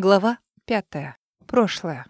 Глава пятая. Прошлое.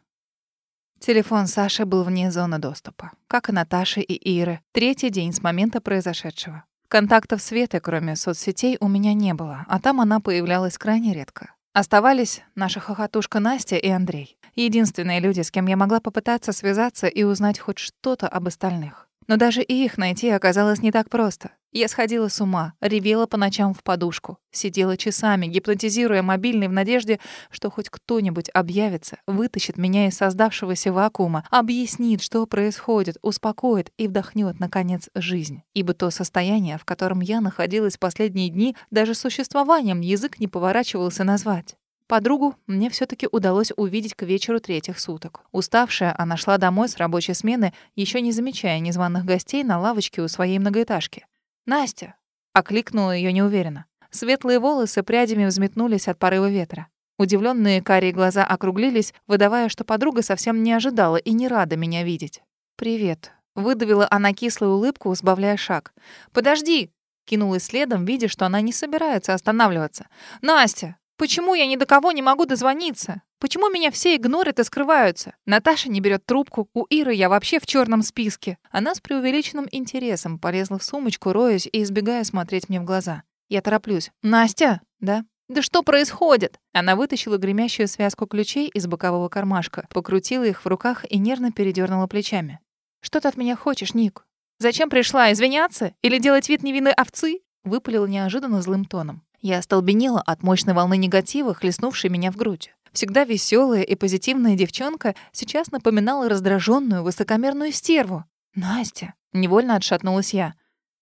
Телефон Саши был вне зоны доступа, как и Наташи и Иры. Третий день с момента произошедшего. Контактов Светы, кроме соцсетей, у меня не было, а там она появлялась крайне редко. Оставались наша хохотушка Настя и Андрей. Единственные люди, с кем я могла попытаться связаться и узнать хоть что-то об остальных. Но даже и их найти оказалось не так просто. Я сходила с ума, ревела по ночам в подушку, сидела часами, гипнотизируя мобильный в надежде, что хоть кто-нибудь объявится, вытащит меня из создавшегося вакуума, объяснит, что происходит, успокоит и вдохнет, наконец, жизнь. Ибо то состояние, в котором я находилась последние дни, даже существованием язык не поворачивался назвать. Подругу мне все таки удалось увидеть к вечеру третьих суток. Уставшая, она шла домой с рабочей смены, еще не замечая незваных гостей на лавочке у своей многоэтажки. «Настя!» — окликнула ее неуверенно. Светлые волосы прядями взметнулись от порыва ветра. Удивленные карие глаза округлились, выдавая, что подруга совсем не ожидала и не рада меня видеть. «Привет», — выдавила она кислую улыбку, сбавляя шаг. «Подожди!» — кинулась следом, видя, что она не собирается останавливаться. «Настя, Почему я ни до кого не могу дозвониться? Почему меня все игнорят и скрываются? Наташа не берет трубку, у Иры я вообще в черном списке. Она с преувеличенным интересом полезла в сумочку, роясь и избегая смотреть мне в глаза. Я тороплюсь. «Настя?» «Да?» «Да что происходит?» Она вытащила гремящую связку ключей из бокового кармашка, покрутила их в руках и нервно передернула плечами. «Что ты от меня хочешь, Ник? Зачем пришла, извиняться? Или делать вид невинной овцы?» Выпалила неожиданно злым тоном. Я остолбенела от мощной волны негатива, хлестнувшей меня в грудь. Всегда веселая и позитивная девчонка сейчас напоминала раздраженную, высокомерную стерву. «Настя!» — невольно отшатнулась я.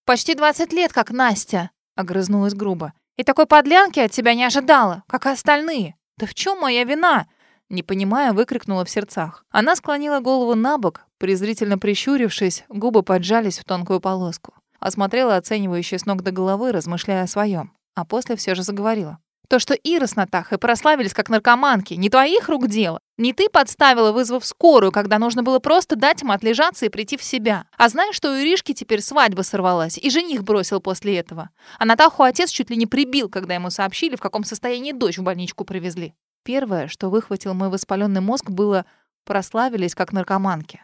«Почти 20 лет, как Настя!» — огрызнулась грубо. «И такой подлянки от тебя не ожидала, как и остальные. Да в чем моя вина?» Не понимая, выкрикнула в сердцах. Она склонила голову на бок, презрительно прищурившись, губы поджались в тонкую полоску. Осмотрела оценивающе с ног до головы, размышляя о своем а после все же заговорила. То, что Ира с Натахой прославились как наркоманки, не твоих рук дело. Не ты подставила, вызвав скорую, когда нужно было просто дать им отлежаться и прийти в себя. А знаешь, что у Иришки теперь свадьба сорвалась, и жених бросил после этого. А Натаху отец чуть ли не прибил, когда ему сообщили, в каком состоянии дочь в больничку привезли. Первое, что выхватил мой воспаленный мозг, было «прославились как наркоманки».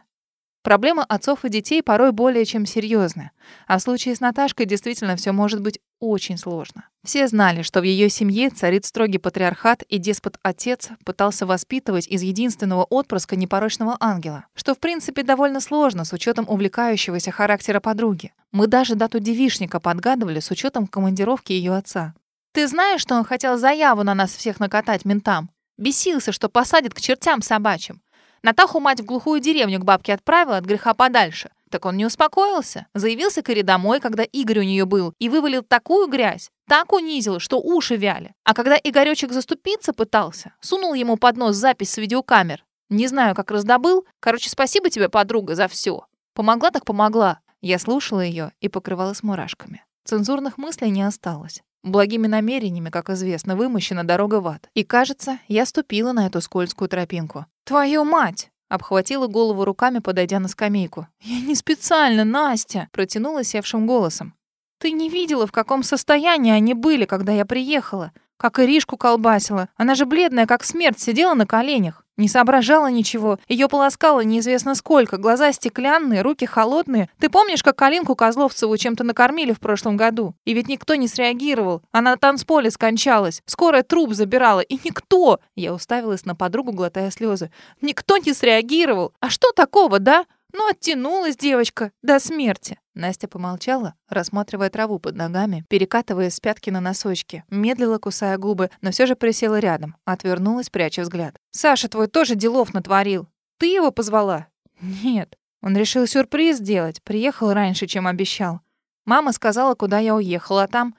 Проблема отцов и детей порой более чем серьезная. А в случае с Наташкой действительно все может быть очень сложно. Все знали, что в ее семье царит строгий патриархат, и деспот-отец пытался воспитывать из единственного отпрыска непорочного ангела, что в принципе довольно сложно с учетом увлекающегося характера подруги. Мы даже дату девишника подгадывали с учетом командировки ее отца. «Ты знаешь, что он хотел заяву на нас всех накатать ментам? Бесился, что посадит к чертям собачьим. Натаху мать в глухую деревню к бабке отправила от греха подальше. Так он не успокоился. Заявился к Ире домой, когда Игорь у нее был, и вывалил такую грязь, так унизил, что уши вяли. А когда Игоречек заступиться пытался, сунул ему под нос запись с видеокамер. Не знаю, как раздобыл. Короче, спасибо тебе, подруга, за все. Помогла так помогла. Я слушала ее и покрывалась мурашками. Цензурных мыслей не осталось. Благими намерениями, как известно, вымощена дорога в ад. И, кажется, я ступила на эту скользкую тропинку. «Твою мать!» Обхватила голову руками, подойдя на скамейку. «Я не специально, Настя!» Протянула севшим голосом. «Ты не видела, в каком состоянии они были, когда я приехала? Как Иришку колбасила. Она же бледная, как смерть, сидела на коленях. Не соображала ничего. Ее полоскало неизвестно сколько. Глаза стеклянные, руки холодные. Ты помнишь, как Калинку Козловцеву чем-то накормили в прошлом году? И ведь никто не среагировал. Она на танцполе скончалась. Скорая труп забирала. И никто... Я уставилась на подругу, глотая слезы. Никто не среагировал. А что такого, да? Ну, оттянулась девочка до смерти. Настя помолчала, рассматривая траву под ногами, перекатывая с пятки на носочки, медлила, кусая губы, но все же присела рядом, отвернулась, пряча взгляд. «Саша твой тоже делов натворил. Ты его позвала?» «Нет. Он решил сюрприз сделать. Приехал раньше, чем обещал. Мама сказала, куда я уехала, а там...»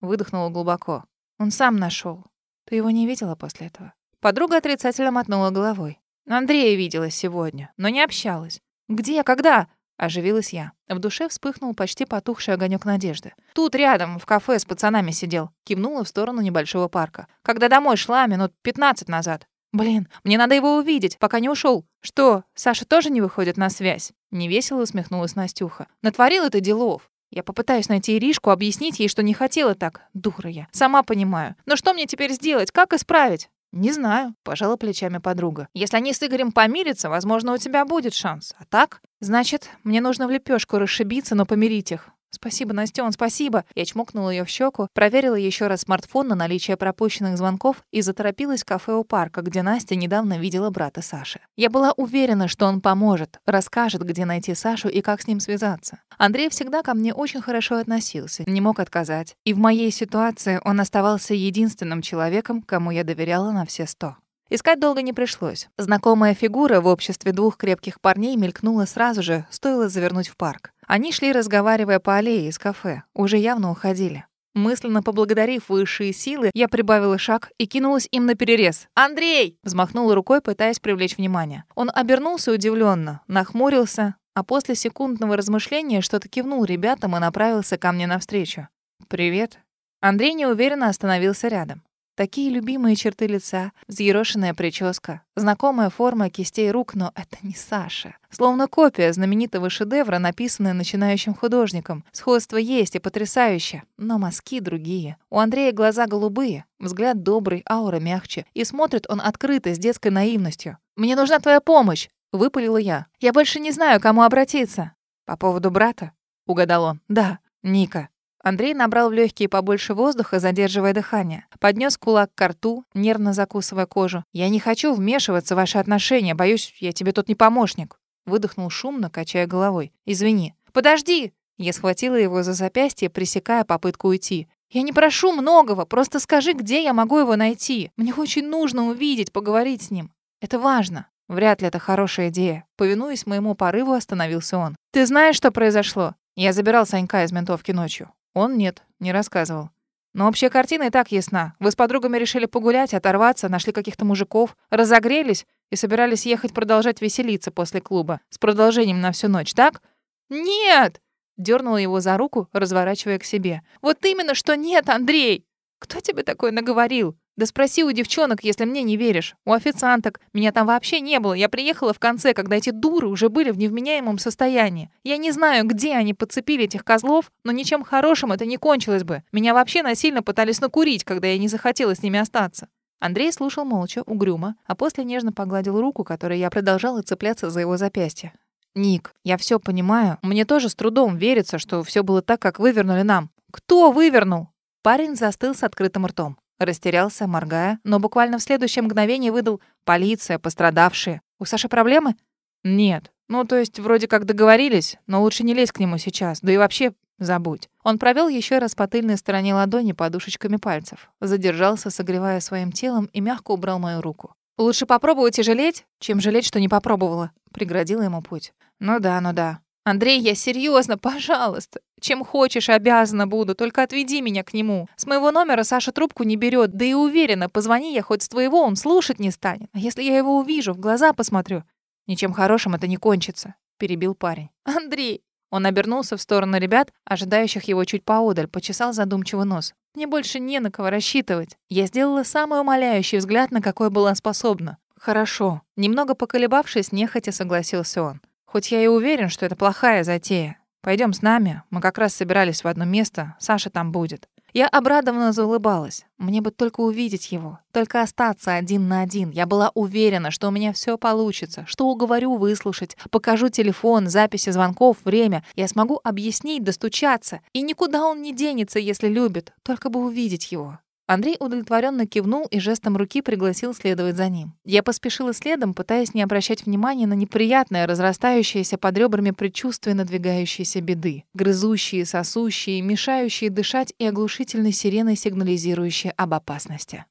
Выдохнула глубоко. «Он сам нашел. Ты его не видела после этого?» Подруга отрицательно мотнула головой. Андрея видела сегодня, но не общалась. «Где? Когда?» — оживилась я. В душе вспыхнул почти потухший огонек надежды. «Тут рядом, в кафе с пацанами сидел». Кивнула в сторону небольшого парка. «Когда домой шла, минут пятнадцать назад». «Блин, мне надо его увидеть, пока не ушел. «Что, Саша тоже не выходит на связь?» Невесело усмехнулась Настюха. «Натворила ты делов. Я попытаюсь найти Иришку, объяснить ей, что не хотела так. Дура я. Сама понимаю. Но что мне теперь сделать? Как исправить?» «Не знаю», — пожала плечами подруга. «Если они с Игорем помирятся, возможно, у тебя будет шанс. А так? Значит, мне нужно в лепешку расшибиться, но помирить их. «Спасибо, Настен, спасибо!» Я чмокнула ее в щеку, проверила еще раз смартфон на наличие пропущенных звонков и заторопилась в кафе у парка, где Настя недавно видела брата Саши. Я была уверена, что он поможет, расскажет, где найти Сашу и как с ним связаться. Андрей всегда ко мне очень хорошо относился, не мог отказать. И в моей ситуации он оставался единственным человеком, кому я доверяла на все сто. Искать долго не пришлось. Знакомая фигура в обществе двух крепких парней мелькнула сразу же, стоило завернуть в парк. Они шли, разговаривая по аллее из кафе, уже явно уходили. Мысленно поблагодарив высшие силы, я прибавила шаг и кинулась им на перерез. «Андрей!» — взмахнула рукой, пытаясь привлечь внимание. Он обернулся удивленно, нахмурился, а после секундного размышления что-то кивнул ребятам и направился ко мне навстречу. «Привет». Андрей неуверенно остановился рядом. Такие любимые черты лица, взъерошенная прическа, знакомая форма кистей рук, но это не Саша. Словно копия знаменитого шедевра, написанная начинающим художником. Сходство есть и потрясающе, но мазки другие. У Андрея глаза голубые, взгляд добрый, аура мягче, и смотрит он открыто, с детской наивностью. «Мне нужна твоя помощь!» — выпалила я. «Я больше не знаю, кому обратиться». «По поводу брата?» — угадал он. «Да, Ника». Андрей набрал в легкие побольше воздуха, задерживая дыхание. Поднес кулак к рту, нервно закусывая кожу. «Я не хочу вмешиваться в ваши отношения. Боюсь, я тебе тут не помощник». Выдохнул шумно, качая головой. «Извини». «Подожди!» Я схватила его за запястье, пресекая попытку уйти. «Я не прошу многого, просто скажи, где я могу его найти. Мне очень нужно увидеть, поговорить с ним. Это важно». Вряд ли это хорошая идея. Повинуясь моему порыву, остановился он. «Ты знаешь, что произошло?» Я забирал Санька из ментовки ночью. Он нет, не рассказывал. Но общая картина и так ясна. Вы с подругами решили погулять, оторваться, нашли каких-то мужиков, разогрелись и собирались ехать продолжать веселиться после клуба. С продолжением на всю ночь, так? Нет! Дёрнула его за руку, разворачивая к себе. Вот именно, что нет, Андрей! Кто тебе такое наговорил? Да спроси у девчонок, если мне не веришь. У официанток. Меня там вообще не было. Я приехала в конце, когда эти дуры уже были в невменяемом состоянии. Я не знаю, где они подцепили этих козлов, но ничем хорошим это не кончилось бы. Меня вообще насильно пытались накурить, когда я не захотела с ними остаться. Андрей слушал молча, угрюмо, а после нежно погладил руку, которой я продолжала цепляться за его запястье. «Ник, я все понимаю. Мне тоже с трудом верится, что все было так, как вывернули нам». «Кто вывернул?» Парень застыл с открытым ртом. Растерялся, моргая, но буквально в следующее мгновение выдал «Полиция, пострадавшие». «У Саши проблемы?» «Нет. Ну, то есть, вроде как договорились, но лучше не лезь к нему сейчас. Да и вообще, забудь». Он провел еще раз по тыльной стороне ладони подушечками пальцев. Задержался, согревая своим телом, и мягко убрал мою руку. «Лучше попробовать и жалеть, чем жалеть, что не попробовала», — преградила ему путь. «Ну да, ну да. Андрей, я серьезно, пожалуйста. Чем хочешь, обязана буду, только отведи меня к нему. С моего номера Саша трубку не берет, да и уверена, позвони я хоть с твоего, он слушать не станет. А если я его увижу, в глаза посмотрю? Ничем хорошим это не кончится, перебил парень. Андрей! Он обернулся в сторону ребят, ожидающих его чуть поодаль, почесал задумчиво нос. Мне больше не на кого рассчитывать. Я сделала самый умоляющий взгляд, на какой была способна. Хорошо. Немного поколебавшись, нехотя согласился он. Хоть я и уверен, что это плохая затея. Пойдем с нами. Мы как раз собирались в одно место. Саша там будет. Я обрадованно заулыбалась. Мне бы только увидеть его, только остаться один на один. Я была уверена, что у меня все получится, что уговорю выслушать, покажу телефон, записи звонков, время. Я смогу объяснить, достучаться. И никуда он не денется, если любит. Только бы увидеть его. Андрей удовлетворенно кивнул и жестом руки пригласил следовать за ним. Я поспешила следом, пытаясь не обращать внимания на неприятное, разрастающееся под ребрами предчувствие надвигающейся беды. Грызущие, сосущие, мешающие дышать и оглушительной сиреной сигнализирующие об опасности.